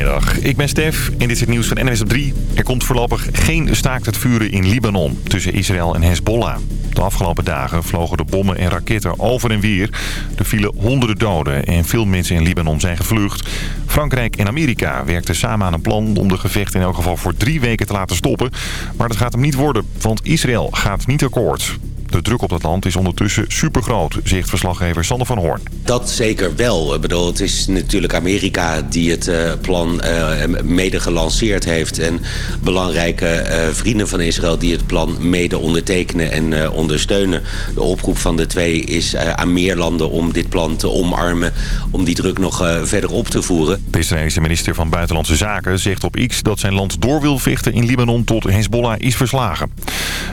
Goedemiddag, ik ben Stef en dit is het nieuws van NWS op 3. Er komt voorlopig geen staakt het vuren in Libanon tussen Israël en Hezbollah. De afgelopen dagen vlogen de bommen en raketten over en weer. Er vielen honderden doden en veel mensen in Libanon zijn gevlucht. Frankrijk en Amerika werkten samen aan een plan om de gevechten in elk geval voor drie weken te laten stoppen. Maar dat gaat hem niet worden, want Israël gaat niet akkoord. De druk op het land is ondertussen supergroot, zegt verslaggever Sander van Hoorn. Dat zeker wel. Ik bedoel, het is natuurlijk Amerika die het uh, plan uh, mede gelanceerd heeft... en belangrijke uh, vrienden van Israël die het plan mede ondertekenen en ondersteunen. De oproep van de twee is aan meer landen om dit plan te omarmen... om die druk nog verder op te voeren. De Israëlische minister van Buitenlandse Zaken zegt op X... dat zijn land door wil vechten in Libanon tot Hezbollah is verslagen.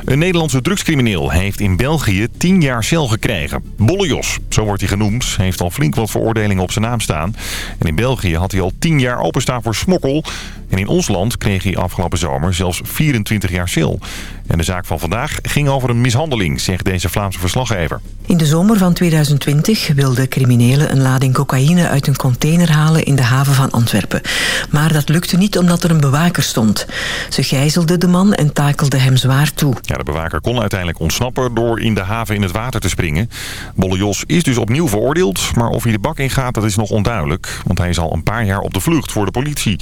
Een Nederlandse drugscrimineel heeft in België 10 jaar cel gekregen. Bolle Jos, zo wordt hij genoemd, heeft al flink wat veroordelingen op zijn naam staan. En in België had hij al 10 jaar openstaan voor smokkel. En in ons land kreeg hij afgelopen zomer zelfs 24 jaar cel. En de zaak van vandaag ging over een mishandeling, zegt deze Vlaamse verslaggever. In de zomer van 2020 wilden criminelen een lading cocaïne uit een container halen in de haven van Antwerpen. Maar dat lukte niet omdat er een bewaker stond. Ze gijzelden de man en takelden hem zwaar toe. Ja, de bewaker kon uiteindelijk ontsnappen door in de haven in het water te springen. Bolle Jos is dus opnieuw veroordeeld, maar of hij de bak ingaat dat is nog onduidelijk. Want hij is al een paar jaar op de vlucht voor de politie.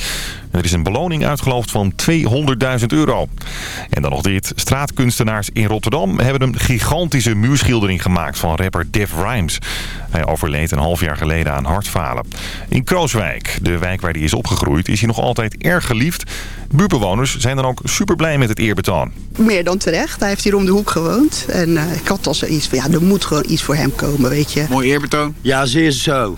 Er is een beloning uitgeloofd van 200.000 euro. En dan nog dit. Straatkunstenaars in Rotterdam hebben een gigantische muurschildering gemaakt van rapper Def Rhymes. Hij overleed een half jaar geleden aan hartfalen. In Krooswijk, de wijk waar hij is opgegroeid, is hij nog altijd erg geliefd. Buurtbewoners zijn dan ook super blij met het eerbetoon. Meer dan terecht. Hij heeft hier om de hoek gewoond. En uh, ik had al zoiets van, ja, er moet gewoon iets voor hem komen, weet je. Mooi eerbetoon? Ja, zeer zo.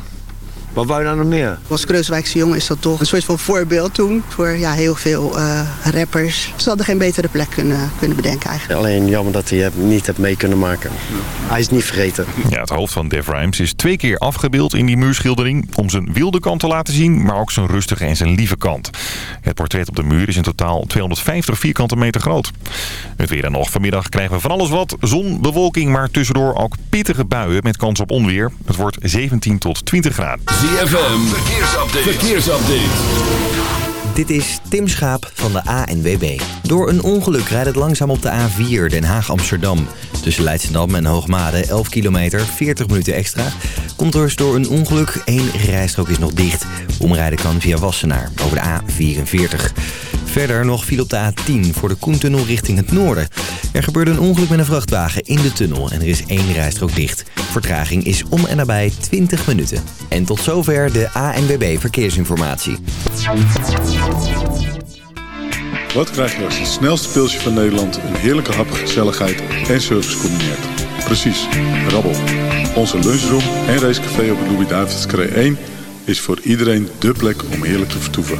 Wat wou je nou nog meer? Als Kreuswijkse jongen is dat toch een soort van voorbeeld toen voor ja, heel veel uh, rappers. Ze hadden geen betere plek kunnen, kunnen bedenken eigenlijk. Alleen jammer dat hij het niet heeft mee kunnen maken. Hij is niet vergeten. Ja, het hoofd van Def Rhymes is twee keer afgebeeld in die muurschildering... om zijn wilde kant te laten zien, maar ook zijn rustige en zijn lieve kant. Het portret op de muur is in totaal 250 vierkante meter groot. Het weer dan nog. Vanmiddag krijgen we van alles wat. Zon, bewolking, maar tussendoor ook pittige buien met kans op onweer. Het wordt 17 tot 20 graden. ZFM, verkeersupdate. verkeersupdate. Dit is Tim Schaap van de ANWB. Door een ongeluk rijdt het langzaam op de A4 Den Haag-Amsterdam. Tussen Leidschendam en Hoogmade 11 kilometer, 40 minuten extra. Komt er door een ongeluk, één rijstrook is nog dicht. Omrijden kan via Wassenaar over de A44. Verder nog viel op de A10 voor de Koentunnel richting het noorden. Er gebeurde een ongeluk met een vrachtwagen in de tunnel en er is één rijstrook dicht. Vertraging is om en nabij 20 minuten. En tot zover de ANWB Verkeersinformatie. Wat krijg je als het snelste pilsje van Nederland... een heerlijke hap, gezelligheid en service combineert? Precies, rabbel. Onze lunchroom en racecafé op de Louis-David's 1... is voor iedereen dé plek om heerlijk te vertoeven.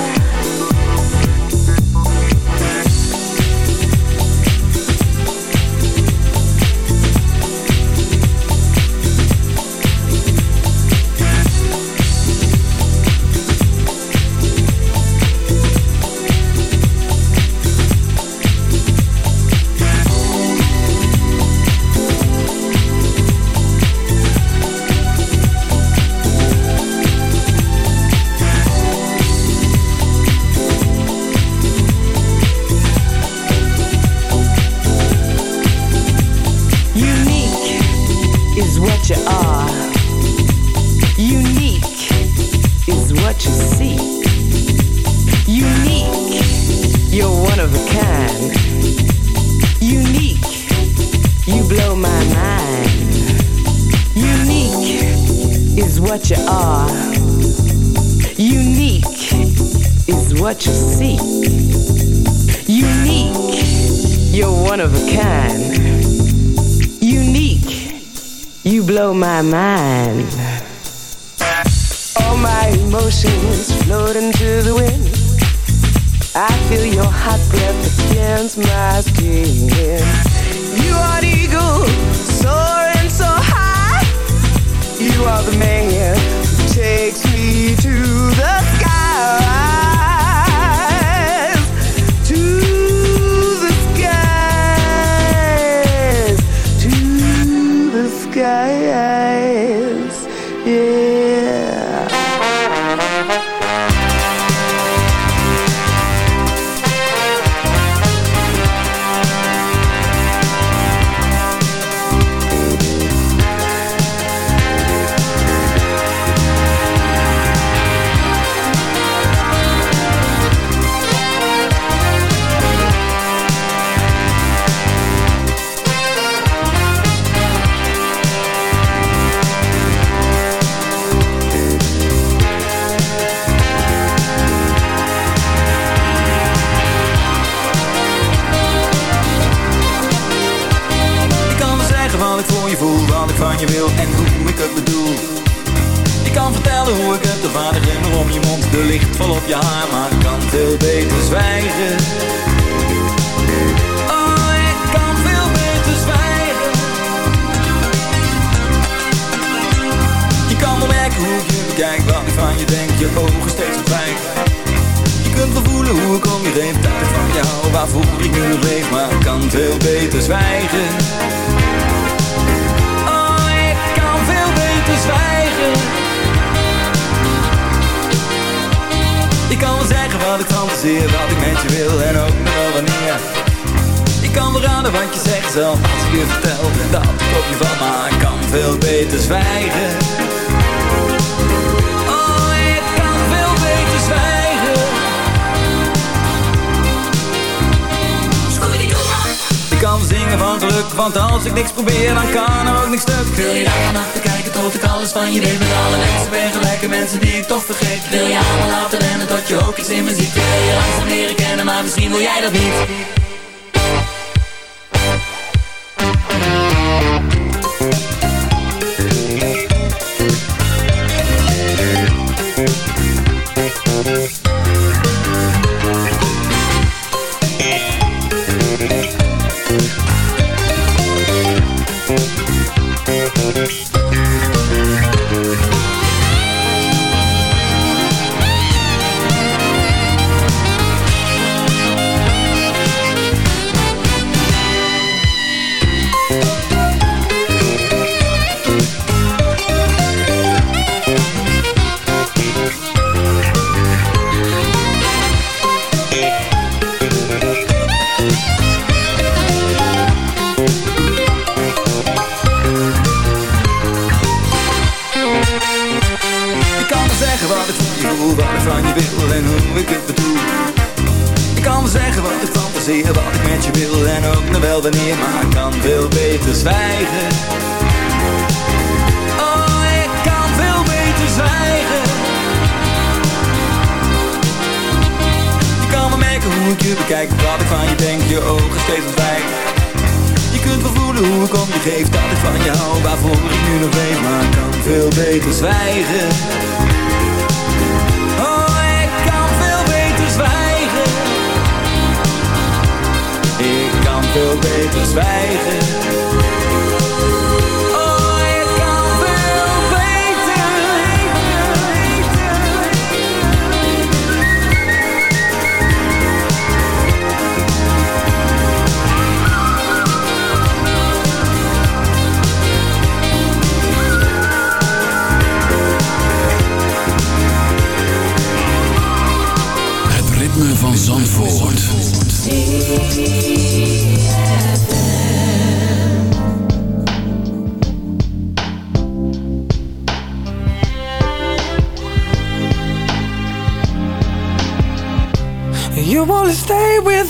Wil je daar maar te kijken? Tot ik alles van je? Weet Met alle mensen ben gelijke mensen die ik toch vergeet? Wil je allemaal laten rennen tot je ook iets in me ziet? Wil je langzaam leren kennen maar misschien wil jij dat niet?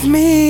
me.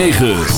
9.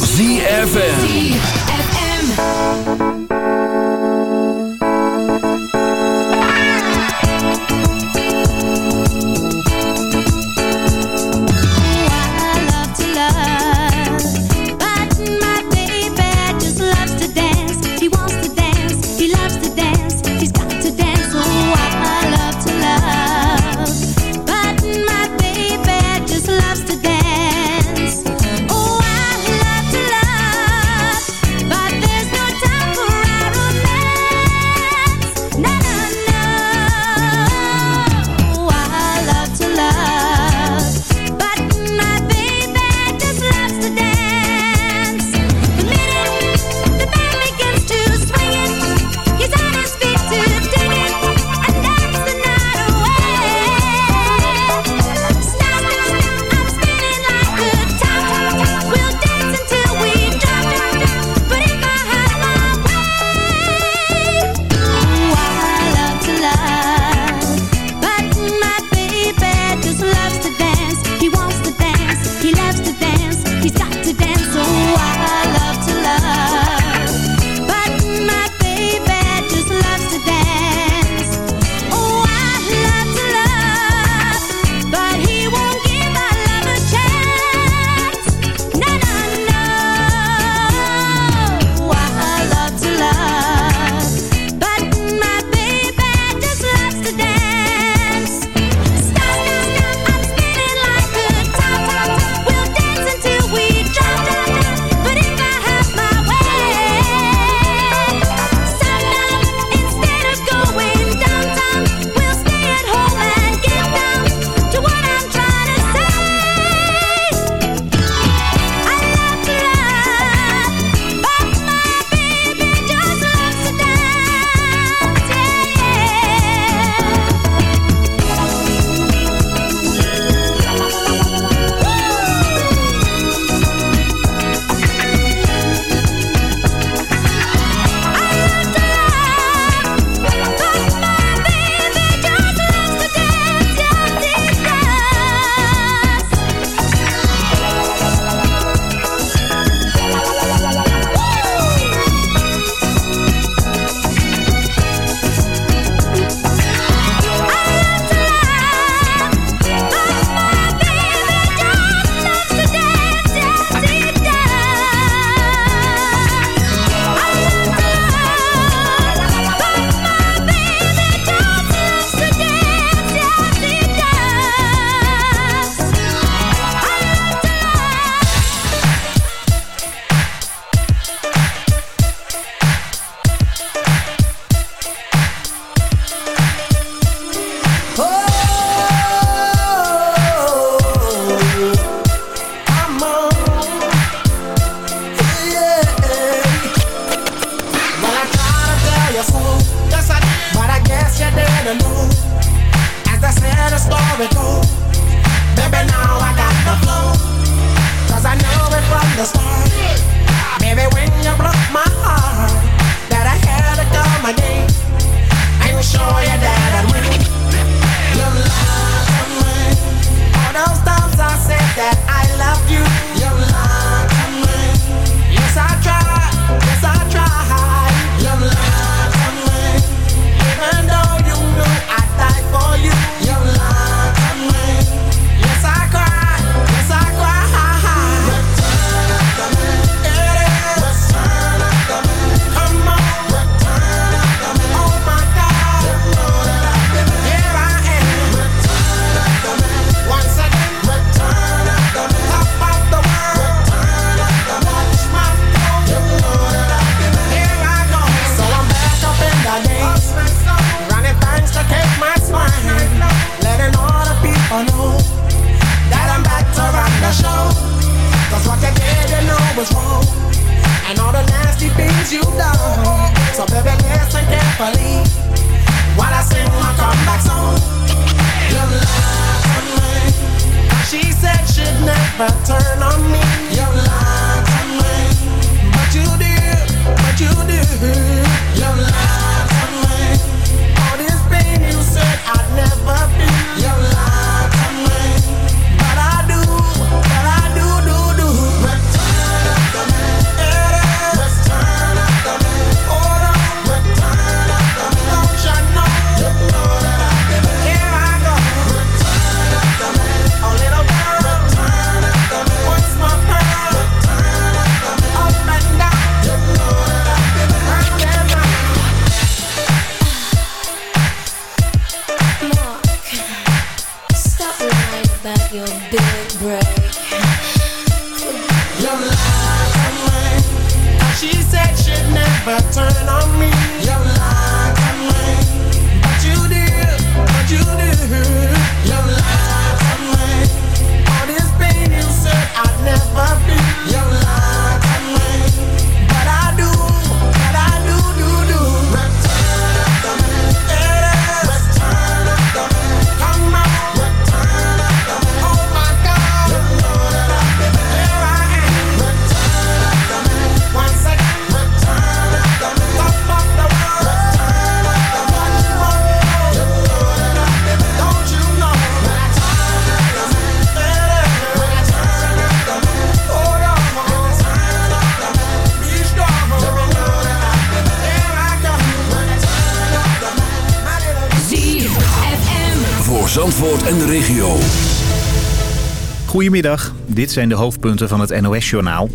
Goedemiddag, dit zijn de hoofdpunten van het NOS-journaal.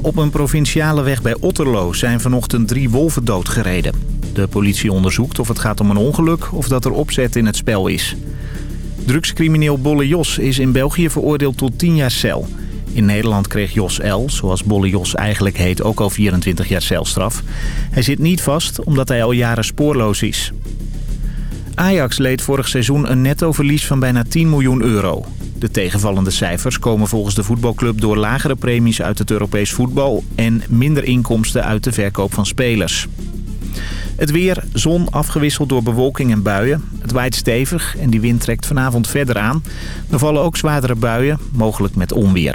Op een provinciale weg bij Otterlo zijn vanochtend drie wolven doodgereden. De politie onderzoekt of het gaat om een ongeluk of dat er opzet in het spel is. Drugscrimineel Bolle Jos is in België veroordeeld tot 10 jaar cel. In Nederland kreeg Jos L., zoals Bolle Jos eigenlijk heet, ook al 24 jaar celstraf. Hij zit niet vast omdat hij al jaren spoorloos is. Ajax leed vorig seizoen een nettoverlies van bijna 10 miljoen euro. De tegenvallende cijfers komen volgens de voetbalclub door lagere premies uit het Europees voetbal... en minder inkomsten uit de verkoop van spelers. Het weer, zon afgewisseld door bewolking en buien. Het waait stevig en die wind trekt vanavond verder aan. Er vallen ook zwaardere buien, mogelijk met onweer.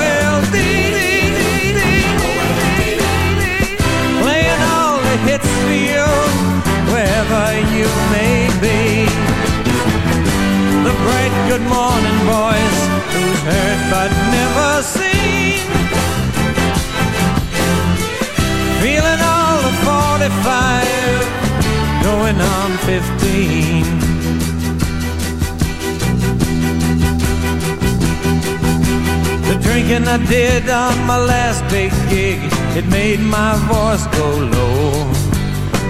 You may be. The bright good morning voice, who's heard but never seen. Feeling all of 45, going on 15. The drinking I did on my last big gig, it made my voice go low.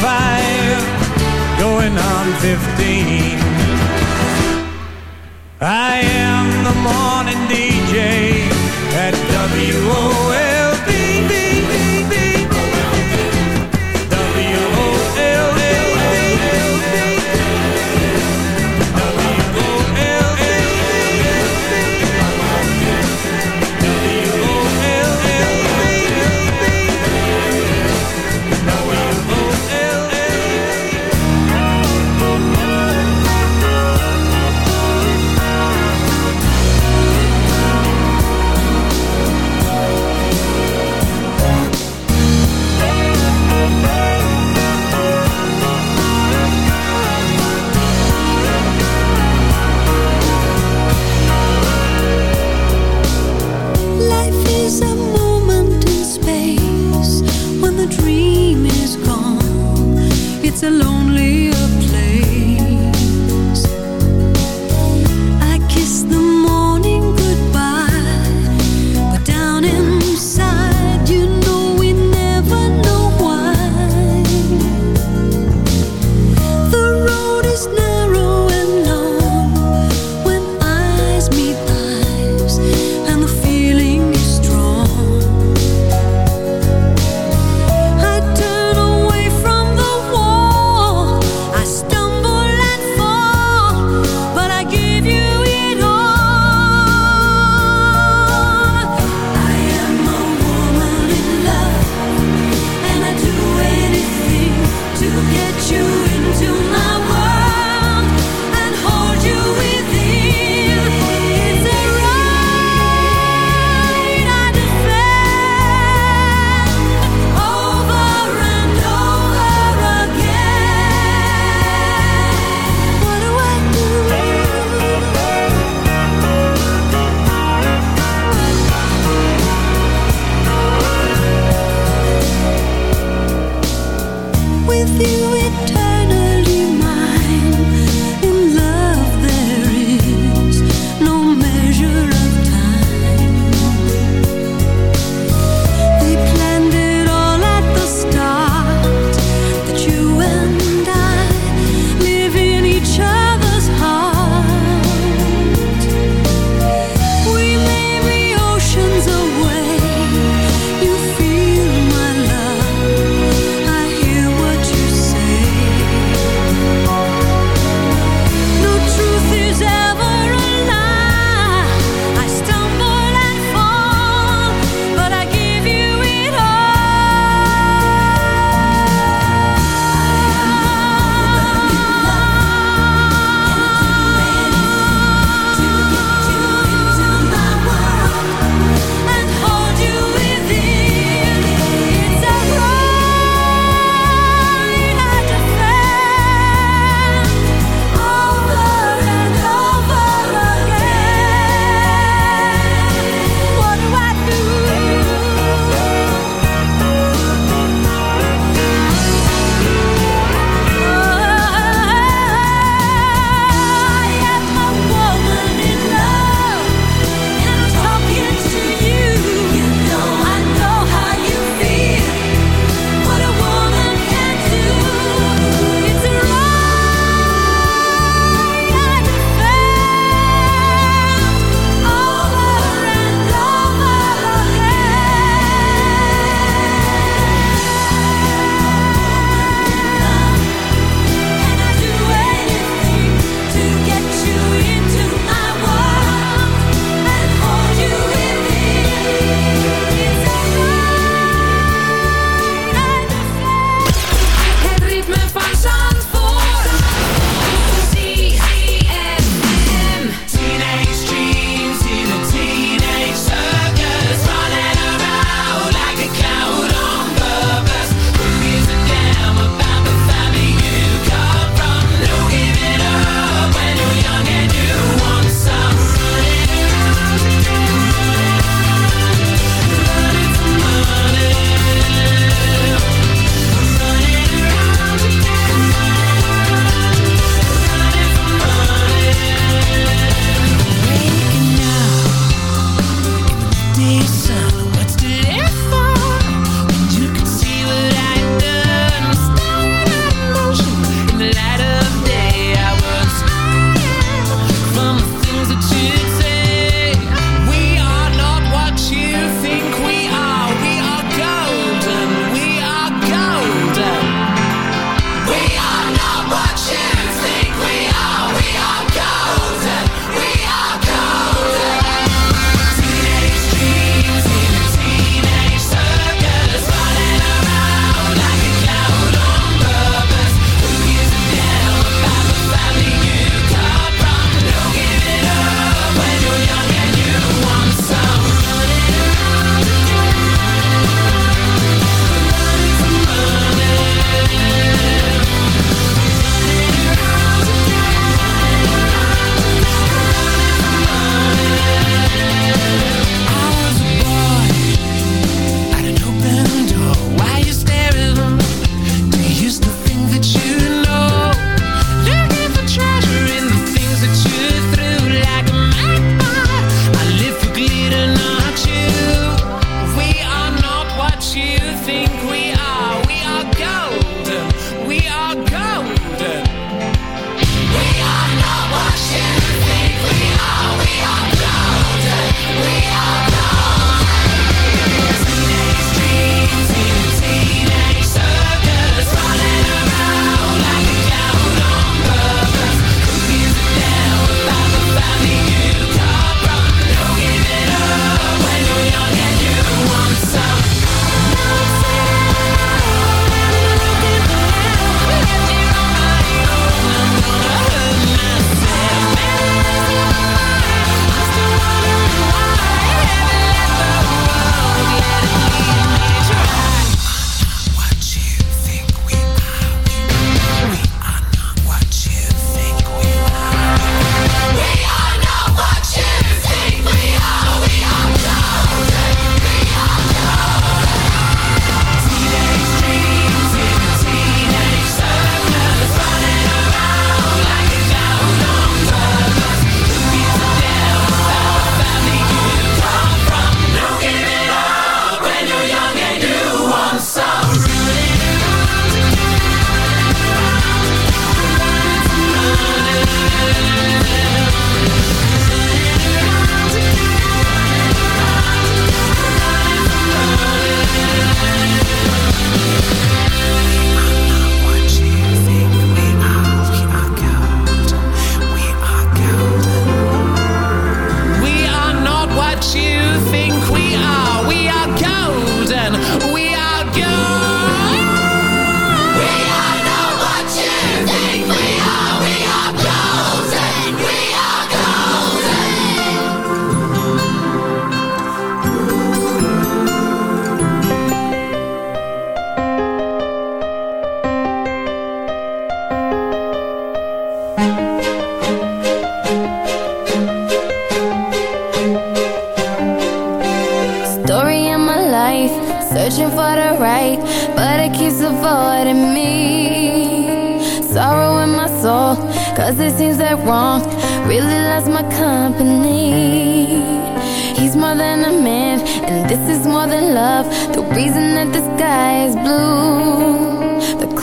45, going on 15. I am the morning DJ at WOLD.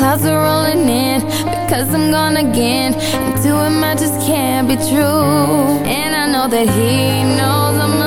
Clouds are rolling in because I'm gone again. And to him, I just can't be true. And I know that he knows I'm